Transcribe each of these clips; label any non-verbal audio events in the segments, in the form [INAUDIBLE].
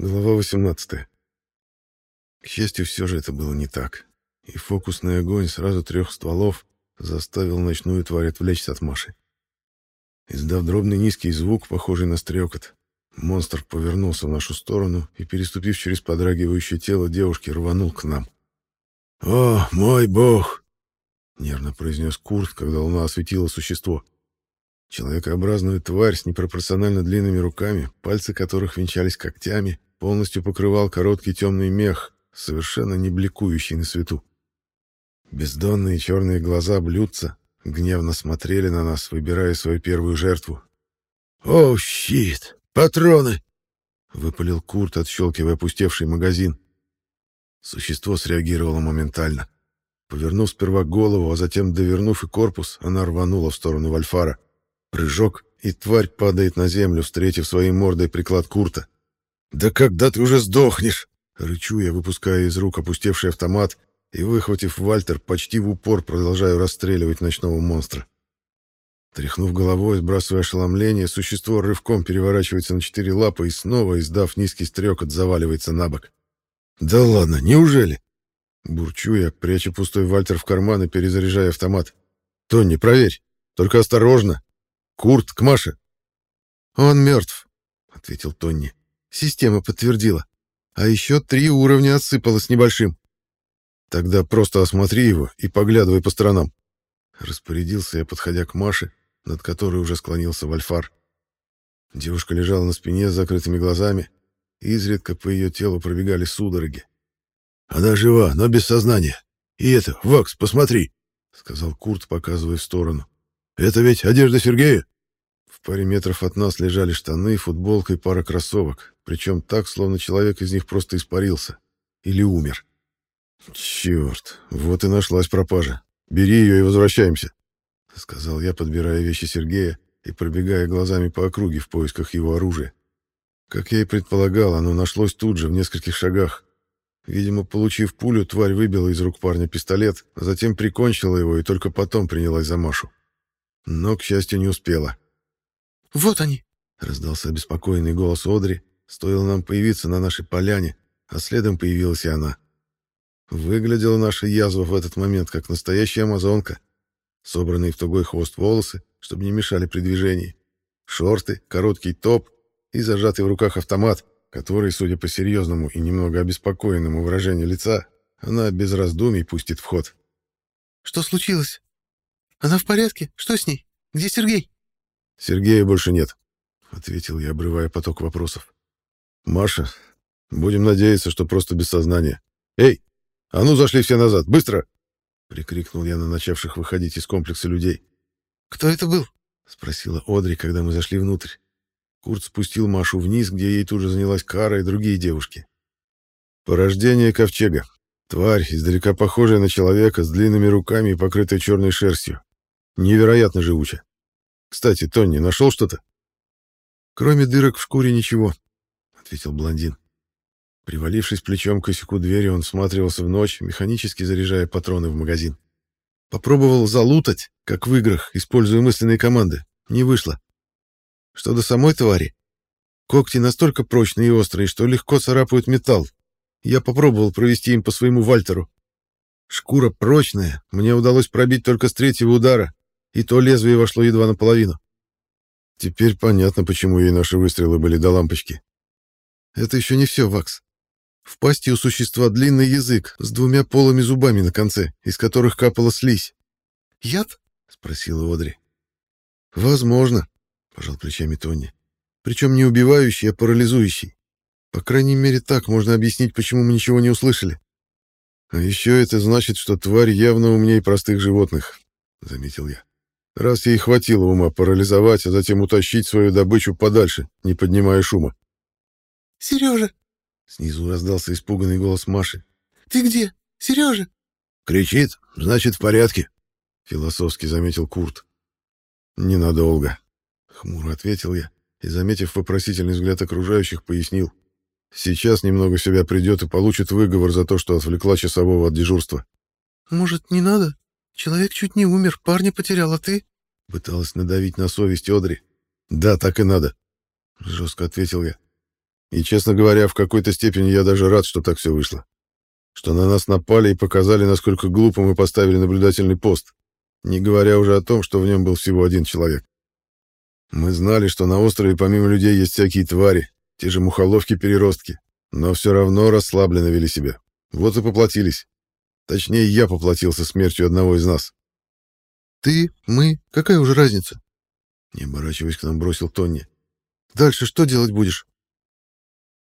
Глава 18. К счастью, все же это было не так. И фокусный огонь сразу трех стволов заставил ночную тварь отвлечься от Маши. Издав дробный низкий звук, похожий на стрекот, монстр повернулся в нашу сторону и, переступив через подрагивающее тело девушки, рванул к нам. «О, мой бог!» — нервно произнес Курт, когда луна осветила существо. Человекообразную тварь с непропорционально длинными руками, пальцы которых венчались когтями, полностью покрывал короткий темный мех, совершенно не бликующий на свету. Бездонные черные глаза блюдца гневно смотрели на нас, выбирая свою первую жертву. «О, щит! Патроны!» — выпалил Курт, отщелкивая опустевший магазин. Существо среагировало моментально. Повернув сперва голову, а затем довернув и корпус, она рванула в сторону Вальфара. Прыжок, и тварь падает на землю, встретив своей мордой приклад Курта. «Да когда ты уже сдохнешь?» Рычу я, выпуская из рук опустевший автомат и, выхватив Вальтер, почти в упор продолжаю расстреливать ночного монстра. Тряхнув головой, сбрасывая ошеломление, существо рывком переворачивается на четыре лапы и снова, издав низкий стрекот, заваливается на бок. «Да ладно, неужели?» Бурчу я, пряча пустой Вальтер в карман и перезаряжая автомат. «Тони, проверь, только осторожно, Курт, к Маше. Он мертв, ответил Тонни. Система подтвердила. А еще три уровня отсыпалось небольшим. Тогда просто осмотри его и поглядывай по сторонам. Распорядился я, подходя к Маше, над которой уже склонился Вальфар. Девушка лежала на спине с закрытыми глазами, и изредка по ее телу пробегали судороги. «Она жива, но без сознания. И это, Вакс, посмотри!» — сказал Курт, показывая в сторону. Это ведь одежда Сергея. В паре метров от нас лежали штаны, футболка и пара кроссовок, причем так, словно человек из них просто испарился или умер. Черт, вот и нашлась пропажа. Бери ее и возвращаемся, сказал я, подбирая вещи Сергея и пробегая глазами по округе в поисках его оружия. Как я и предполагал, оно нашлось тут же, в нескольких шагах. Видимо, получив пулю, тварь выбила из рук парня пистолет, а затем прикончила его и только потом принялась за Машу. Но, к счастью, не успела. «Вот они!» — раздался обеспокоенный голос Одри. Стоило нам появиться на нашей поляне, а следом появилась и она. Выглядела наша язва в этот момент как настоящая амазонка. Собранные в тугой хвост волосы, чтобы не мешали при движении. Шорты, короткий топ и зажатый в руках автомат, который, судя по серьезному и немного обеспокоенному выражению лица, она без раздумий пустит в ход. «Что случилось?» Она в порядке? Что с ней? Где Сергей? Сергея больше нет, ответил я, обрывая поток вопросов. Маша, будем надеяться, что просто без сознания. Эй, а ну зашли все назад, быстро! прикрикнул я на начавших выходить из комплекса людей. Кто это был? спросила Одри, когда мы зашли внутрь. Курт спустил Машу вниз, где ей тут же занялась Кара и другие девушки. Порождение ковчега. Тварь, издалека похожая на человека, с длинными руками и покрытая черной шерстью. Невероятно живуче. Кстати, Тони, нашел что-то? Кроме дырок в шкуре ничего, ответил блондин. Привалившись плечом к косяку двери, он всматривался в ночь, механически заряжая патроны в магазин. Попробовал залутать, как в играх, используя мысленные команды. Не вышло. Что до самой твари? Когти настолько прочные и острые, что легко царапают металл. Я попробовал провести им по своему Вальтеру. Шкура прочная, мне удалось пробить только с третьего удара, и то лезвие вошло едва наполовину. Теперь понятно, почему ей наши выстрелы были до лампочки. Это еще не все, Вакс. В пасти у существа длинный язык с двумя полыми зубами на конце, из которых капала слизь. «Яд?» — спросила Одри. «Возможно», — пожал плечами Тони. «Причем не убивающий, а парализующий. По крайней мере, так можно объяснить, почему мы ничего не услышали. А еще это значит, что тварь явно умнее простых животных», — заметил я. Раз ей хватило ума парализовать, а затем утащить свою добычу подальше, не поднимая шума. «Сережа!» — снизу раздался испуганный голос Маши. «Ты где? Сережа?» «Кричит, значит, в порядке», — философски заметил Курт. «Ненадолго», — хмуро ответил я и, заметив вопросительный взгляд окружающих, пояснил. «Сейчас немного себя придет и получит выговор за то, что отвлекла часового от дежурства». «Может, не надо?» Человек чуть не умер, парня потерял, а ты? Пыталась надавить на совесть Одри. Да, так и надо, жестко ответил я. И, честно говоря, в какой-то степени я даже рад, что так все вышло. Что на нас напали и показали, насколько глупо мы поставили наблюдательный пост, не говоря уже о том, что в нем был всего один человек. Мы знали, что на острове помимо людей есть всякие твари, те же мухоловки-переростки, но все равно расслабленно вели себя. Вот и поплатились. Точнее, я поплатился смертью одного из нас. «Ты, мы, какая уже разница?» Не оборачиваясь к нам, бросил Тонни. «Дальше что делать будешь?»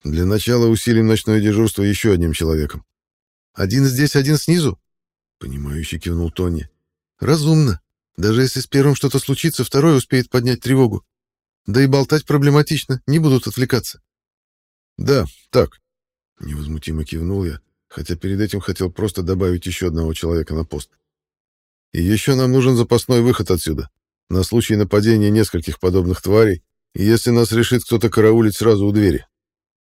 «Для начала усилим ночное дежурство еще одним человеком». «Один здесь, один снизу?» Понимающе кивнул Тонни. «Разумно. Даже если с первым что-то случится, второй успеет поднять тревогу. Да и болтать проблематично, не будут отвлекаться». «Да, так», — невозмутимо кивнул я, хотя перед этим хотел просто добавить еще одного человека на пост. «И еще нам нужен запасной выход отсюда, на случай нападения нескольких подобных тварей, и если нас решит кто-то караулить сразу у двери.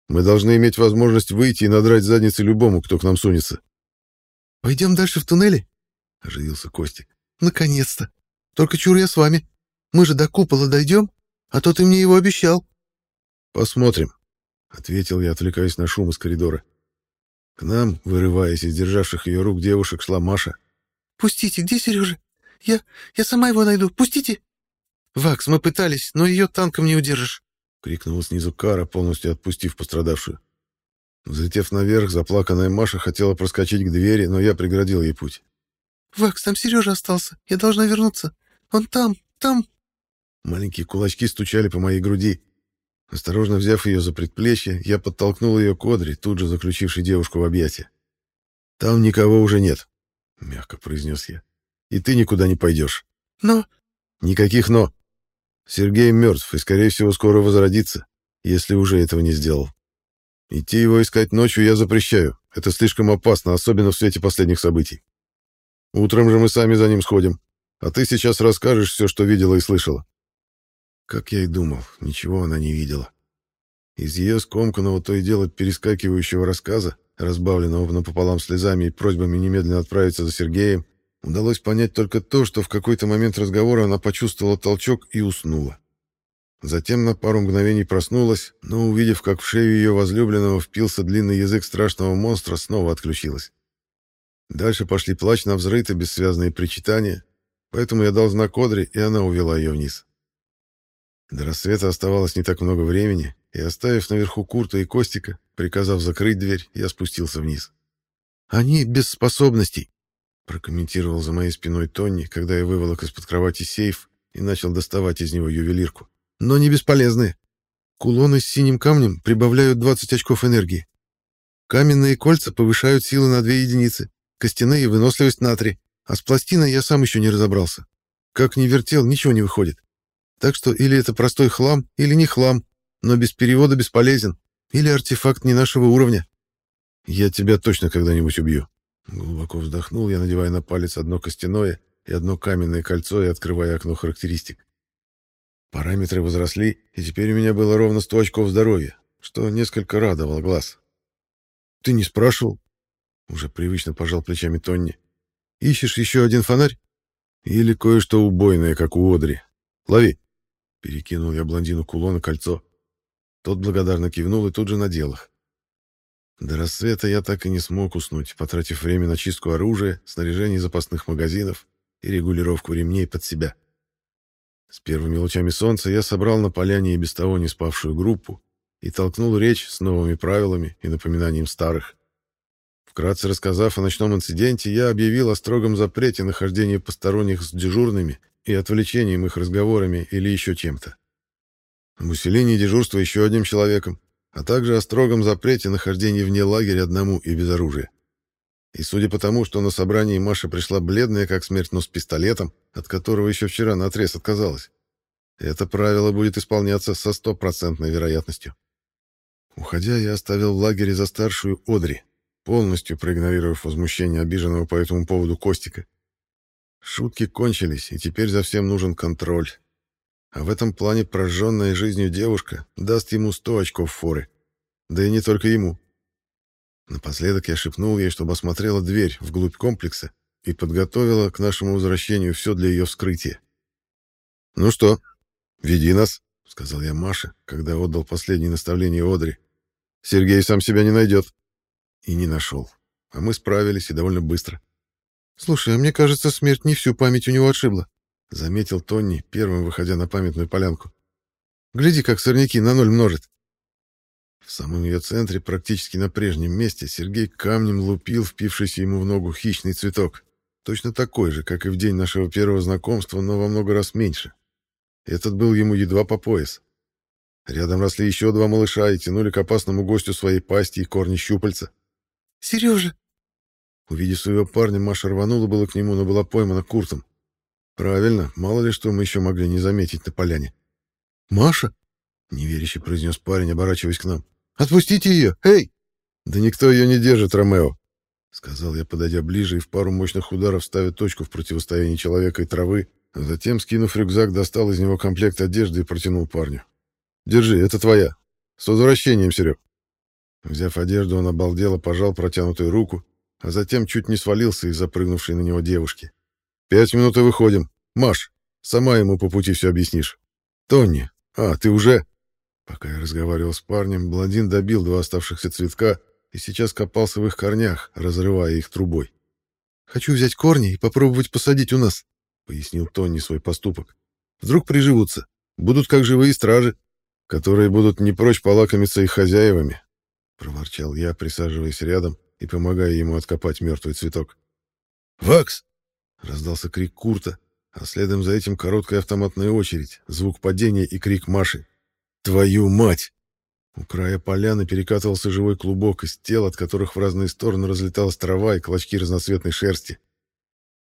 Мы должны иметь возможность выйти и надрать задницы любому, кто к нам сунется». «Пойдем дальше в туннеле?» — оживился Костик. «Наконец-то! Только чур я с вами. Мы же до купола дойдем, а то ты мне его обещал». «Посмотрим», — ответил я, отвлекаясь на шум из коридора. К нам, вырываясь из державших ее рук девушек, шла Маша. «Пустите, где Сережа? Я... я сама его найду. Пустите!» «Вакс, мы пытались, но ее танком не удержишь!» — крикнула снизу Кара, полностью отпустив пострадавшую. Взлетев наверх, заплаканная Маша хотела проскочить к двери, но я преградил ей путь. «Вакс, там Сережа остался. Я должна вернуться. Он там, там...» Маленькие кулачки стучали по моей груди. Осторожно взяв ее за предплечье, я подтолкнул ее к Одри, тут же заключившей девушку в объятия. «Там никого уже нет», — мягко произнес я. «И ты никуда не пойдешь». «Но...» «Никаких «но». Сергей мертв и, скорее всего, скоро возродится, если уже этого не сделал. Идти его искать ночью я запрещаю. Это слишком опасно, особенно в свете последних событий. Утром же мы сами за ним сходим. А ты сейчас расскажешь все, что видела и слышала. Как я и думал, ничего она не видела. Из ее скомканного то и дело перескакивающего рассказа, разбавленного напополам слезами и просьбами немедленно отправиться за Сергеем, удалось понять только то, что в какой-то момент разговора она почувствовала толчок и уснула. Затем на пару мгновений проснулась, но, увидев, как в шею ее возлюбленного впился длинный язык страшного монстра, снова отключилась. Дальше пошли плач на взрыв и бессвязные причитания, поэтому я дал знак Одри, и она увела ее вниз. До рассвета оставалось не так много времени, и, оставив наверху Курта и Костика, приказав закрыть дверь, я спустился вниз. «Они без способностей», — прокомментировал за моей спиной Тонни, когда я выволок из-под кровати сейф и начал доставать из него ювелирку. «Но не бесполезны. Кулоны с синим камнем прибавляют 20 очков энергии. Каменные кольца повышают силы на 2 единицы, костяные — выносливость на 3, а с пластиной я сам еще не разобрался. Как ни вертел, ничего не выходит. Так что или это простой хлам, или не хлам, но без перевода бесполезен, или артефакт не нашего уровня. Я тебя точно когда-нибудь убью. Глубоко вздохнул я, надевая на палец одно костяное и одно каменное кольцо и открывая окно характеристик. Параметры возросли, и теперь у меня было ровно 100 очков здоровья, что несколько радовало глаз. «Ты не спрашивал?» Уже привычно пожал плечами Тонни. «Ищешь еще один фонарь? Или кое-что убойное, как у Одри? Лови!» Перекинул я блондину кулон и кольцо. Тот благодарно кивнул и тут же надел их. До рассвета я так и не смог уснуть, потратив время на чистку оружия, снаряжение запасных магазинов и регулировку ремней под себя. С первыми лучами солнца я собрал на поляне и без того не спавшую группу и толкнул речь с новыми правилами и напоминанием старых. Вкратце рассказав о ночном инциденте, я объявил о строгом запрете нахождения посторонних с дежурными и отвлечением их разговорами или еще чем-то. Об усилении дежурства еще одним человеком, а также о строгом запрете нахождения вне лагеря одному и без оружия. И судя по тому, что на собрании Маша пришла бледная, как смерть, но с пистолетом, от которого еще вчера наотрез отказалась, это правило будет исполняться со стопроцентной вероятностью. Уходя, я оставил в лагере за старшую Одри, полностью проигнорировав возмущение обиженного по этому поводу Костика. Шутки кончились, и теперь за всем нужен контроль. А в этом плане прожженная жизнью девушка даст ему сто очков форы. Да и не только ему. Напоследок я шепнул ей, чтобы осмотрела дверь вглубь комплекса и подготовила к нашему возвращению все для ее вскрытия. «Ну что, веди нас», — сказал я Маше, когда отдал последнее наставление Одри. Сергей сам себя не найдет. И не нашел. А мы справились и довольно быстро. Слушай, а мне кажется, смерть не всю память у него отшибла, заметил Тонни, первым выходя на памятную полянку. Гляди, как сорняки на ноль множит. В самом ее центре, практически на прежнем месте, Сергей камнем лупил впившийся ему в ногу хищный цветок. Точно такой же, как и в день нашего первого знакомства, но во много раз меньше. Этот был ему едва по пояс. Рядом росли еще два малыша и тянули к опасному гостю своей пасти и корни щупальца. «Сережа!» Увидев своего парня, Маша рванула было к нему, но была поймана Куртом. «Правильно, мало ли что мы еще могли не заметить на поляне». «Маша?» — неверяще произнес парень, оборачиваясь к нам. «Отпустите ее! Эй!» «Да никто ее не держит, Ромео!» — сказал я, подойдя ближе и в пару мощных ударов ставя точку в противостоянии человека и травы, а затем, скинув рюкзак, достал из него комплект одежды и протянул парню. Держи, это твоя. С возвращением, Серег. Взяв одежду, он обалдело пожал протянутую руку, а затем чуть не свалился из запрыгнувшей на него девушки. «Пять минут и выходим. Маш, сама ему по пути все объяснишь. Тони, а, ты уже...» Пока я разговаривал с парнем, блондин добил два оставшихся цветка и сейчас копался в их корнях, разрывая их трубой. «Хочу взять корни и попробовать посадить у нас», — пояснил Тони свой поступок. «Вдруг приживутся. Будут как живые стражи» которые будут не прочь полакомиться их хозяевами, — проворчал я, присаживаясь рядом и помогая ему откопать мертвый цветок. «Вакс!» — раздался крик Курта, а следом за этим короткая автоматная очередь, звук падения и крик Маши. «Твою мать!» У края поляны перекатывался живой клубок из тел, от которых в разные стороны разлеталась трава и клочки разноцветной шерсти.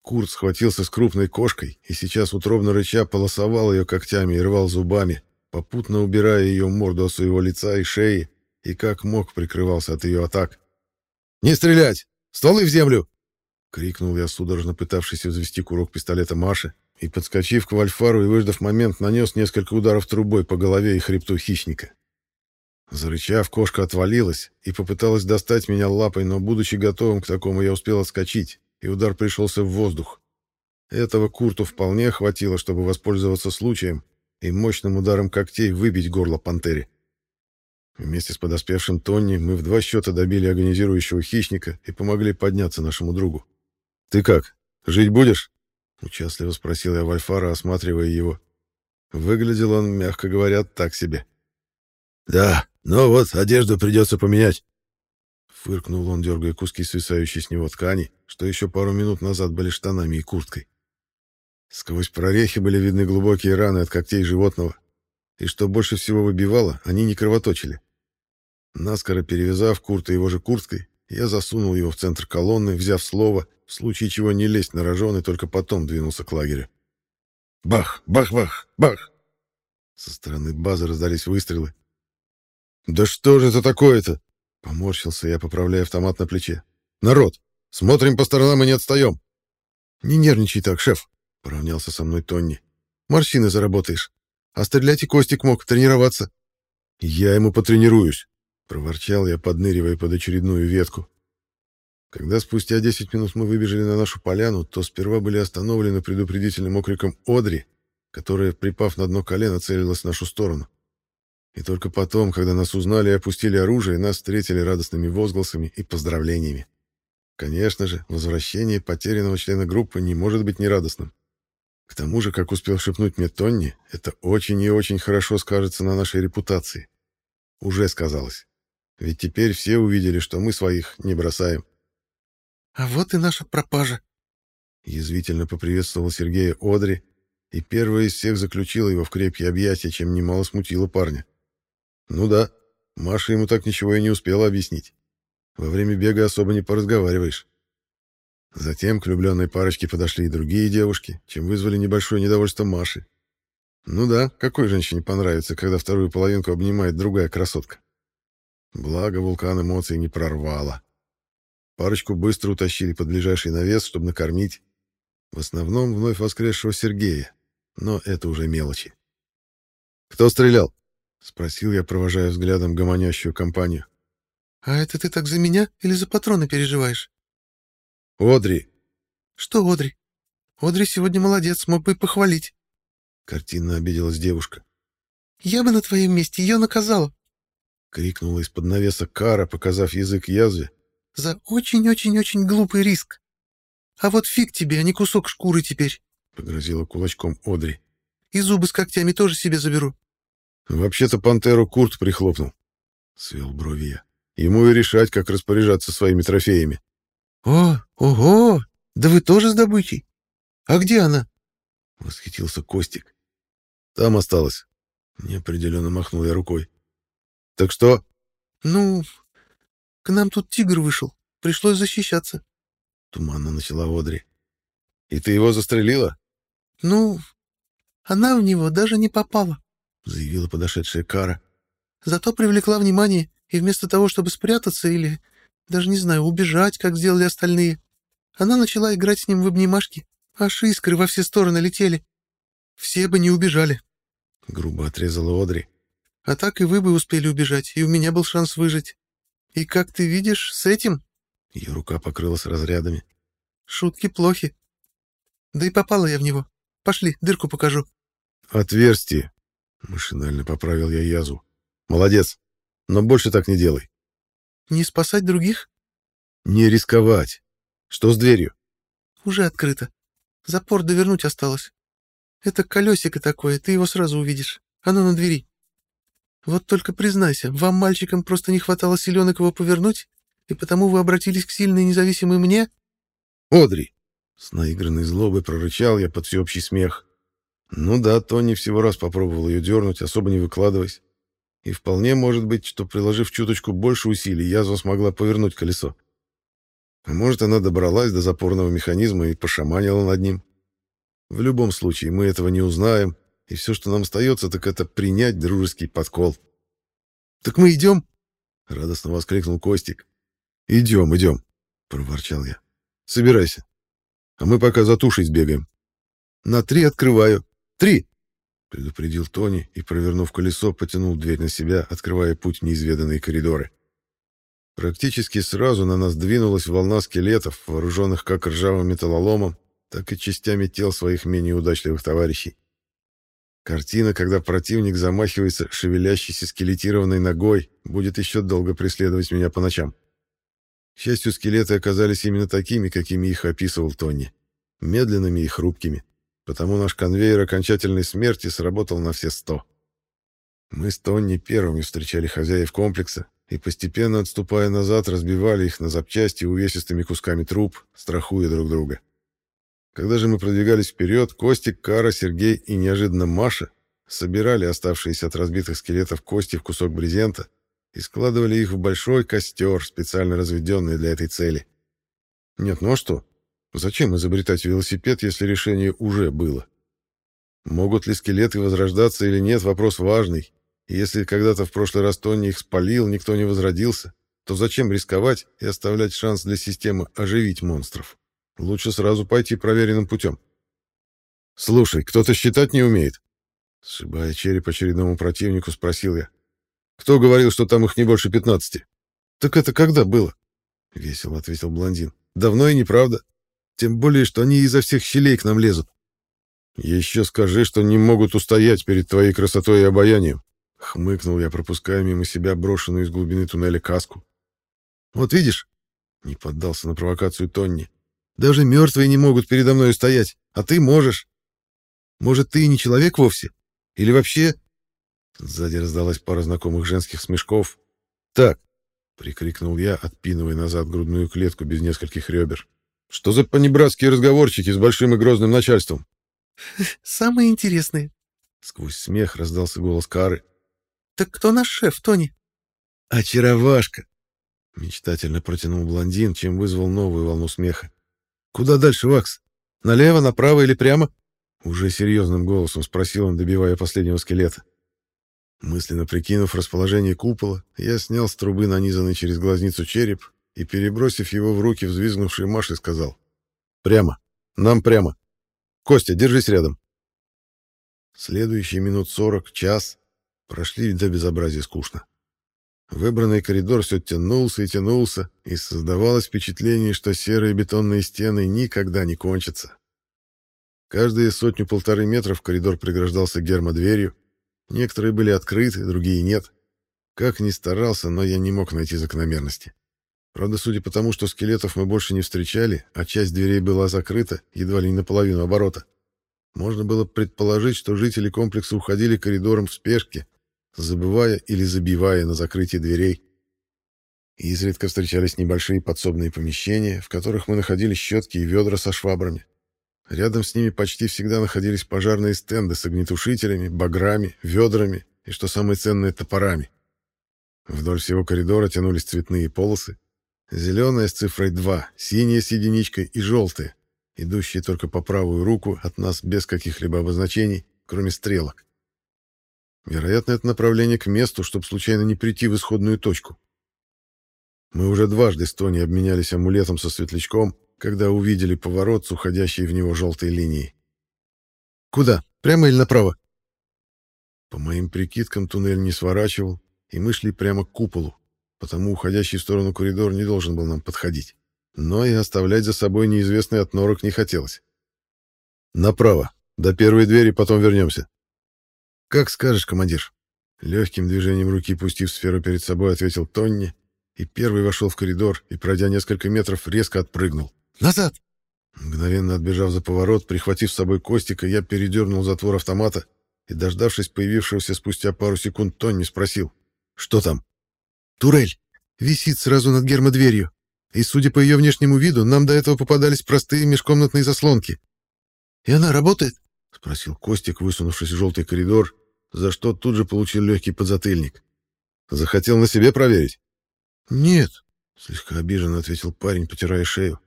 Курт схватился с крупной кошкой и сейчас утробно рыча полосовал ее когтями и рвал зубами, попутно убирая ее морду от своего лица и шеи, и как мог прикрывался от ее атак. «Не стрелять! Стволы в землю!» — крикнул я, судорожно пытавшийся взвести курок пистолета Маши, и, подскочив к Вальфару и выждав момент, нанес несколько ударов трубой по голове и хребту хищника. Зарычав, кошка отвалилась и попыталась достать меня лапой, но, будучи готовым к такому, я успел отскочить, и удар пришелся в воздух. Этого Курту вполне хватило, чтобы воспользоваться случаем и мощным ударом когтей выбить горло пантере. Вместе с подоспевшим Тонни мы в два счета добили агонизирующего хищника и помогли подняться нашему другу. «Ты как, жить будешь?» — участливо спросил я Вальфара, осматривая его. Выглядел он, мягко говоря, так себе. «Да, но вот одежду придется поменять». Фыркнул он, дергая куски свисающей с него ткани, что еще пару минут назад были штанами и курткой. Сквозь прорехи были видны глубокие раны от когтей животного. И что больше всего выбивало, они не кровоточили. Наскоро перевязав Курта его же курткой, я засунул его в центр колонны, взяв слово, в случае чего не лезть на рожон, и только потом двинулся к лагерю. Бах, бах, бах, бах! Со стороны базы раздались выстрелы. «Да что же это такое-то?» — поморщился я, поправляя автомат на плече. «Народ, смотрим по сторонам и не отстаем!» «Не нервничай так, шеф!» — поравнялся со мной Тонни. «Морщины заработаешь. А стрелять и Костик мог тренироваться». «Я ему потренируюсь», — проворчал я, подныривая под очередную ветку. Когда спустя десять минут мы выбежали на нашу поляну, то сперва были остановлены предупредительным окриком Одри, которая, припав на дно колено, целилась в нашу сторону. И только потом, когда нас узнали и опустили оружие, нас встретили радостными возгласами и поздравлениями. Конечно же, возвращение потерянного члена группы не может быть нерадостным. К тому же, как успел шепнуть мне Тонни, это очень и очень хорошо скажется на нашей репутации. Уже сказалось. Ведь теперь все увидели, что мы своих не бросаем. «А вот и наша пропажа!» Язвительно поприветствовал Сергея Одри, и первая из всех заключила его в крепкие объятия, чем немало смутило парня. Ну да, Маша ему так ничего и не успела объяснить. Во время бега особо не поразговариваешь. Затем к влюбленной парочке подошли и другие девушки, чем вызвали небольшое недовольство Маши. Ну да, какой женщине понравится, когда вторую половинку обнимает другая красотка? Благо вулкан эмоций не прорвало. Парочку быстро утащили под ближайший навес, чтобы накормить. В основном вновь воскресшего Сергея, но это уже мелочи. «Кто стрелял?» — спросил я, провожая взглядом гомонящую компанию. «А это ты так за меня или за патроны переживаешь?» «Одри!» «Что Одри? Одри сегодня молодец, мог бы и похвалить». Картинно обиделась девушка. «Я бы на твоем месте ее наказала». — крикнула из-под навеса Кара, показав язык язве. «За очень-очень-очень глупый риск. А вот фиг тебе, а не кусок шкуры теперь», — погрозила кулачком Одри. «И зубы с когтями тоже себе заберу». «Вообще-то пантеру Курт прихлопнул», — свел брови я. «Ему и решать, как распоряжаться своими трофеями». «О, ого! Да вы тоже с добычей? А где она?» — восхитился Костик. «Там осталось». Неопределенно махнул я рукой. «Так что?» «Ну, к нам тут тигр вышел. Пришлось защищаться». Туманно начала Одри. «И ты его застрелила?» «Ну, она в него даже не попала», — заявила подошедшая Кара. «Зато привлекла внимание, и вместо того, чтобы спрятаться или, даже не знаю, убежать, как сделали остальные, она начала играть с ним в обнимашки, аж искры во все стороны летели. Все бы не убежали». Грубо отрезала Одри. А так и вы бы успели убежать, и у меня был шанс выжить. И как ты видишь, с этим...» Ее рука покрылась разрядами. «Шутки плохи. Да и попала я в него. Пошли, дырку покажу». «Отверстие!» — машинально поправил я язву. «Молодец, но больше так не делай». «Не спасать других?» «Не рисковать. Что с дверью?» «Уже открыто. Запор довернуть осталось. Это колесико такое, ты его сразу увидишь. Оно на двери. Вот только признайся, вам, мальчикам, просто не хватало силенок его повернуть, и потому вы обратились к сильной независимой мне? Одри! С наигранной злобой прорычал я под всеобщий смех. Ну да, Тони всего раз попробовал ее дернуть, особо не выкладываясь. И вполне может быть, что, приложив чуточку больше усилий, язва смогла повернуть колесо. А может, она добралась до запорного механизма и пошаманила над ним. В любом случае, мы этого не узнаем, и все, что нам остается, так это принять дружеский подкол. «Так мы идем?» — радостно воскликнул Костик. «Идем, идем», — проворчал я. «Собирайся. А мы пока за тушей сбегаем». «На три открываю. Три!» — предупредил Тони и, провернув колесо, потянул дверь на себя, открывая путь в неизведанные коридоры. Практически сразу на нас двинулась волна скелетов, вооруженных как ржавым металлоломом, так и частями тел своих менее удачливых товарищей. Картина, когда противник замахивается шевелящейся скелетированной ногой, будет еще долго преследовать меня по ночам. К счастью, скелеты оказались именно такими, какими их описывал Тони. Медленными и хрупкими. Потому наш конвейер окончательной смерти сработал на все сто. Мы с Тонни первыми встречали хозяев комплекса и, постепенно отступая назад, разбивали их на запчасти увесистыми кусками труб, страхуя друг друга. Когда же мы продвигались вперед, Костик, Кара, Сергей и неожиданно Маша собирали оставшиеся от разбитых скелетов кости в кусок брезента и складывали их в большой костер, специально разведенный для этой цели. Нет, ну а что? Зачем изобретать велосипед, если решение уже было? Могут ли скелеты возрождаться или нет, вопрос важный. Если когда-то в прошлый раз Тони их спалил, никто не возродился, то зачем рисковать и оставлять шанс для системы оживить монстров? Лучше сразу пойти проверенным путем. «Слушай, кто-то считать не умеет?» Сшибая череп очередному противнику, спросил я. «Кто говорил, что там их не больше пятнадцати?» «Так это когда было?» — весело ответил блондин. «Давно и неправда. Тем более, что они изо всех щелей к нам лезут». «Еще скажи, что не могут устоять перед твоей красотой и обаянием», — хмыкнул я, пропуская мимо себя брошенную из глубины туннеля каску. «Вот видишь?» — не поддался на провокацию Тонни. Даже мертвые не могут передо мной стоять, а ты можешь. Может, ты и не человек вовсе? Или вообще...» Сзади раздалась пара знакомых женских смешков. «Так!» — прикрикнул я, отпинывая назад грудную клетку без нескольких ребер. «Что за понебратские разговорчики с большим и грозным начальством?» [LAUGHS] «Самые интересные!» — сквозь смех раздался голос Кары. «Так кто наш шеф, Тони?» «Очаровашка!» — мечтательно протянул блондин, чем вызвал новую волну смеха. «Куда дальше, Вакс? Налево, направо или прямо?» Уже серьезным голосом спросил он, добивая последнего скелета. Мысленно прикинув расположение купола, я снял с трубы нанизанный через глазницу череп и, перебросив его в руки взвизгнувшей Маши, сказал «Прямо. Нам прямо. Костя, держись рядом». Следующие минут сорок, час прошли до безобразия скучно. Выбранный коридор все тянулся и тянулся, и создавалось впечатление, что серые бетонные стены никогда не кончатся. Каждые сотню-полторы метров коридор преграждался гермодверью, некоторые были открыты, другие нет. Как ни старался, но я не мог найти закономерности. Правда, судя по тому, что скелетов мы больше не встречали, а часть дверей была закрыта, едва ли не наполовину оборота, можно было предположить, что жители комплекса уходили коридором в спешке, забывая или забивая на закрытие дверей. Изредка встречались небольшие подсобные помещения, в которых мы находили щетки и ведра со швабрами. Рядом с ними почти всегда находились пожарные стенды с огнетушителями, баграми, ведрами и, что самое ценное, топорами. Вдоль всего коридора тянулись цветные полосы. Зеленая с цифрой 2, синяя с единичкой и желтая, идущие только по правую руку от нас без каких-либо обозначений, кроме стрелок. Вероятно, это направление к месту, чтобы случайно не прийти в исходную точку. Мы уже дважды с Тони обменялись амулетом со светлячком, когда увидели поворот с уходящей в него желтой линией. «Куда? Прямо или направо?» По моим прикидкам, туннель не сворачивал, и мы шли прямо к куполу, потому уходящий в сторону коридор не должен был нам подходить. Но и оставлять за собой неизвестный отнорок не хотелось. «Направо. До первой двери, потом вернемся». «Как скажешь, командир». Легким движением руки, пустив сферу перед собой, ответил Тонни, и первый вошел в коридор и, пройдя несколько метров, резко отпрыгнул. «Назад!» Мгновенно отбежав за поворот, прихватив с собой Костика, я передернул затвор автомата и, дождавшись появившегося спустя пару секунд, Тонни спросил. «Что там?» «Турель. Висит сразу над гермодверью. И, судя по ее внешнему виду, нам до этого попадались простые межкомнатные заслонки. И она работает?» — спросил Костик, высунувшись в желтый коридор, за что тут же получил легкий подзатыльник. «Захотел на себе проверить?» «Нет», — слегка обиженно ответил парень, потирая шею.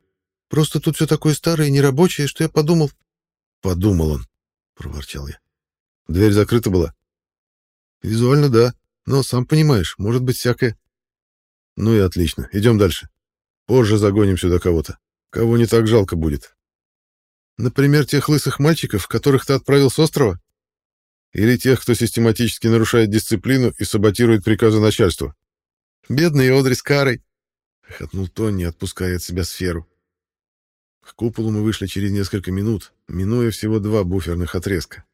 «Просто тут все такое старое и нерабочее, что я подумал...» «Подумал он», — проворчал я. «Дверь закрыта была?» «Визуально, да. Но, сам понимаешь, может быть всякое». «Ну и отлично. Идем дальше. Позже загоним сюда кого-то. Кого не так жалко будет». «Например, тех лысых мальчиков, которых ты отправил с острова?» «Или тех, кто систематически нарушает дисциплину и саботирует приказы начальства?» Бедный Одри с Карой!» — хохотнул Тонни, отпуская от себя сферу. К куполу мы вышли через несколько минут, минуя всего два буферных отрезка.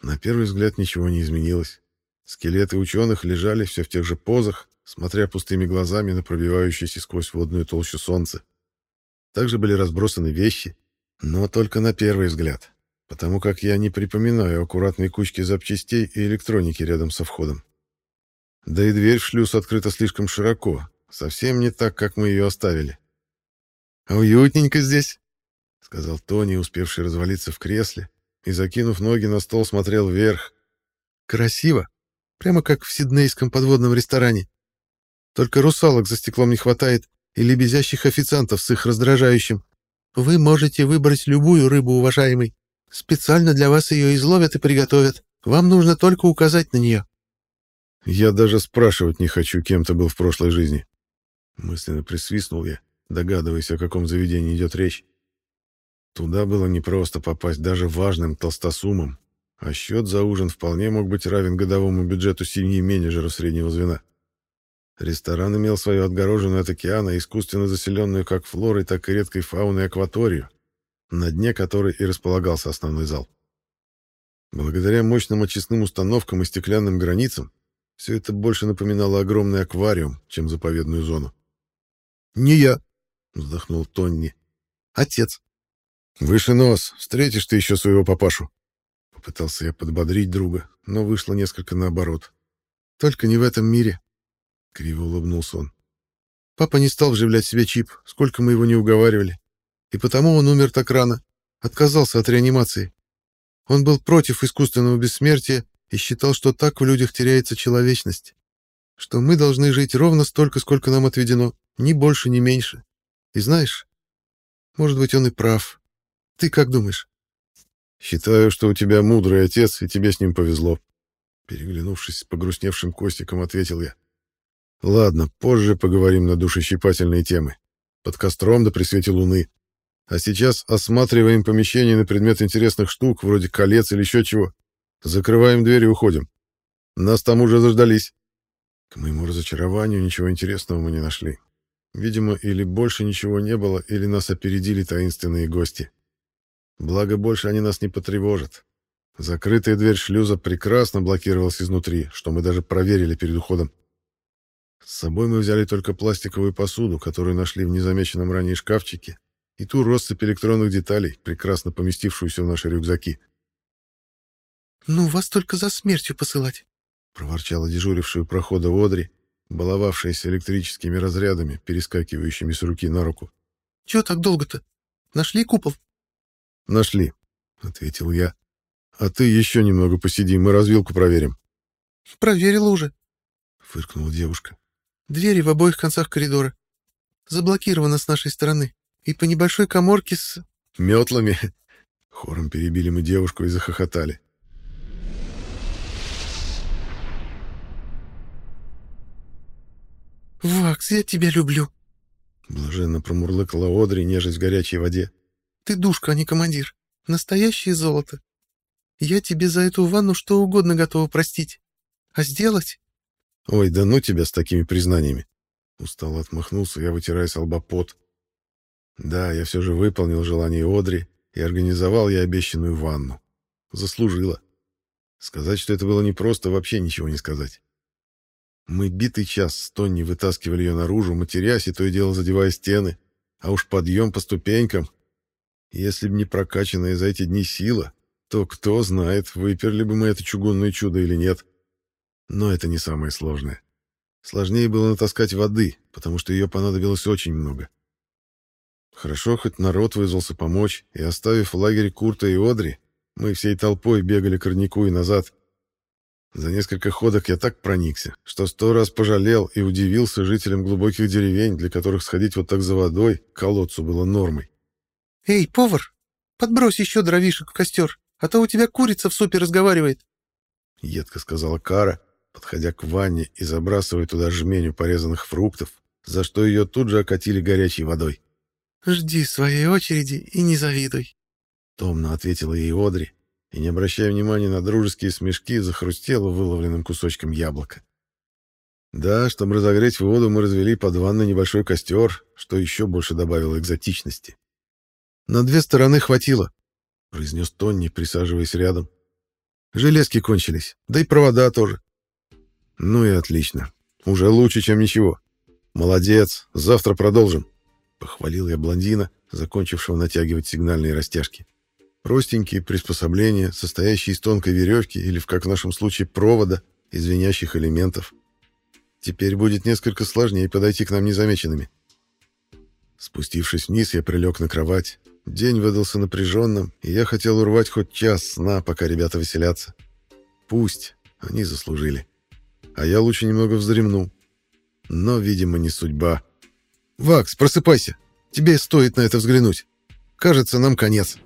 На первый взгляд ничего не изменилось. Скелеты ученых лежали все в тех же позах, смотря пустыми глазами на пробивающееся сквозь водную толщу солнца. Также были разбросаны вещи, но только на первый взгляд, потому как я не припоминаю аккуратной кучки запчастей и электроники рядом со входом. Да и дверь в шлюз открыта слишком широко, совсем не так, как мы ее оставили. «Уютненько здесь», — сказал Тони, успевший развалиться в кресле, и, закинув ноги на стол, смотрел вверх. «Красиво, прямо как в сиднейском подводном ресторане. Только русалок за стеклом не хватает и лебезящих официантов с их раздражающим. Вы можете выбрать любую рыбу, уважаемый. Специально для вас ее изловят и приготовят. Вам нужно только указать на нее». Я даже спрашивать не хочу, кем ты был в прошлой жизни. Мысленно присвистнул я, догадываясь, о каком заведении идет речь. Туда было непросто попасть даже важным толстосумом, а счет за ужин вполне мог быть равен годовому бюджету семьи менеджера среднего звена. Ресторан имел свою отгороженную от океана, искусственно заселенную как флорой, так и редкой фауной акваторию, на дне которой и располагался основной зал. Благодаря мощным очистным установкам и стеклянным границам все это больше напоминало огромный аквариум, чем заповедную зону. «Не я», — вздохнул Тонни. «Отец». «Выше нос, встретишь ты еще своего папашу». Попытался я подбодрить друга, но вышло несколько наоборот. «Только не в этом мире», — криво улыбнулся он. «Папа не стал вживлять себе чип, сколько мы его не уговаривали. И потому он умер так рано, отказался от реанимации. Он был против искусственного бессмертия и считал, что так в людях теряется человечность, что мы должны жить ровно столько, сколько нам отведено, ни больше, ни меньше. И знаешь, может быть, он и прав. Ты как думаешь? Считаю, что у тебя мудрый отец, и тебе с ним повезло. Переглянувшись с погрустневшим Костиком, ответил я. Ладно, позже поговорим на душещипательные темы. Под костром да при свете луны. А сейчас осматриваем помещение на предмет интересных штук, вроде колец или еще чего. Закрываем дверь и уходим. Нас там уже заждались. К моему разочарованию ничего интересного мы не нашли. Видимо, или больше ничего не было, или нас опередили таинственные гости. Благо, больше они нас не потревожат. Закрытая дверь шлюза прекрасно блокировалась изнутри, что мы даже проверили перед уходом. С собой мы взяли только пластиковую посуду, которую нашли в незамеченном ранее шкафчике, и ту россыпь электронных деталей, прекрасно поместившуюся в наши рюкзаки. «Ну, вас только за смертью посылать», — проворчала дежурившая у прохода Одри, баловавшаяся электрическими разрядами, перескакивающими с руки на руку. «Чего так долго-то? Нашли купол?» «Нашли», — ответил я. «А ты еще немного посиди, мы развилку проверим». «Проверила уже», — фыркнула девушка. «Двери в обоих концах коридора. Заблокировано с нашей стороны. И по небольшой коморке с...» «Метлами?» [LAUGHS] Хором перебили мы девушку и захохотали. «Вакс, я тебя люблю!» Блаженно промурлыкала Одри, нежесть в горячей воде. «Ты душка, а не командир. Настоящее золото. Я тебе за эту ванну что угодно готова простить. А сделать?» «Ой, да ну тебя с такими признаниями!» Устало отмахнулся, я вытирая с лба пот. Да, я все же выполнил желание Одри и организовал ей обещанную ванну. Заслужила. Сказать, что это было непросто, вообще ничего не сказать. Мы битый час с Тонни вытаскивали ее наружу, матерясь и то и дело задевая стены, а уж подъем по ступенькам. Если бы не прокачанная за эти дни сила, то кто знает, выперли бы мы это чугунное чудо или нет. Но это не самое сложное. Сложнее было натаскать воды, потому что ее понадобилось очень много. Хорошо, хоть народ вызвался помочь, и, оставив в лагере Курта и Одри, мы всей толпой бегали к роднику и назад — за несколько ходок я так проникся, что сто раз пожалел и удивился жителям глубоких деревень, для которых сходить вот так за водой к колодцу было нормой. «Эй, повар, подбрось еще дровишек в костер, а то у тебя курица в супе разговаривает», — едко сказала Кара, подходя к ванне и забрасывая туда жменю порезанных фруктов, за что ее тут же окатили горячей водой. «Жди своей очереди и не завидуй», — томно ответила ей Одри, и, не обращая внимания на дружеские смешки, захрустела выловленным кусочком яблока. Да, чтобы разогреть воду, мы развели под ванной небольшой костер, что еще больше добавило экзотичности. «На две стороны хватило», — произнес Тонни, присаживаясь рядом. «Железки кончились, да и провода тоже». «Ну и отлично. Уже лучше, чем ничего. Молодец, завтра продолжим», — похвалил я блондина, закончившего натягивать сигнальные растяжки. Простенькие приспособления, состоящие из тонкой веревки или, как в нашем случае, провода из звенящих элементов. Теперь будет несколько сложнее подойти к нам незамеченными. Спустившись вниз, я прилег на кровать. День выдался напряженным, и я хотел урвать хоть час сна, пока ребята веселятся. Пусть, они заслужили. А я лучше немного вздремну. Но, видимо, не судьба. «Вакс, просыпайся! Тебе стоит на это взглянуть. Кажется, нам конец».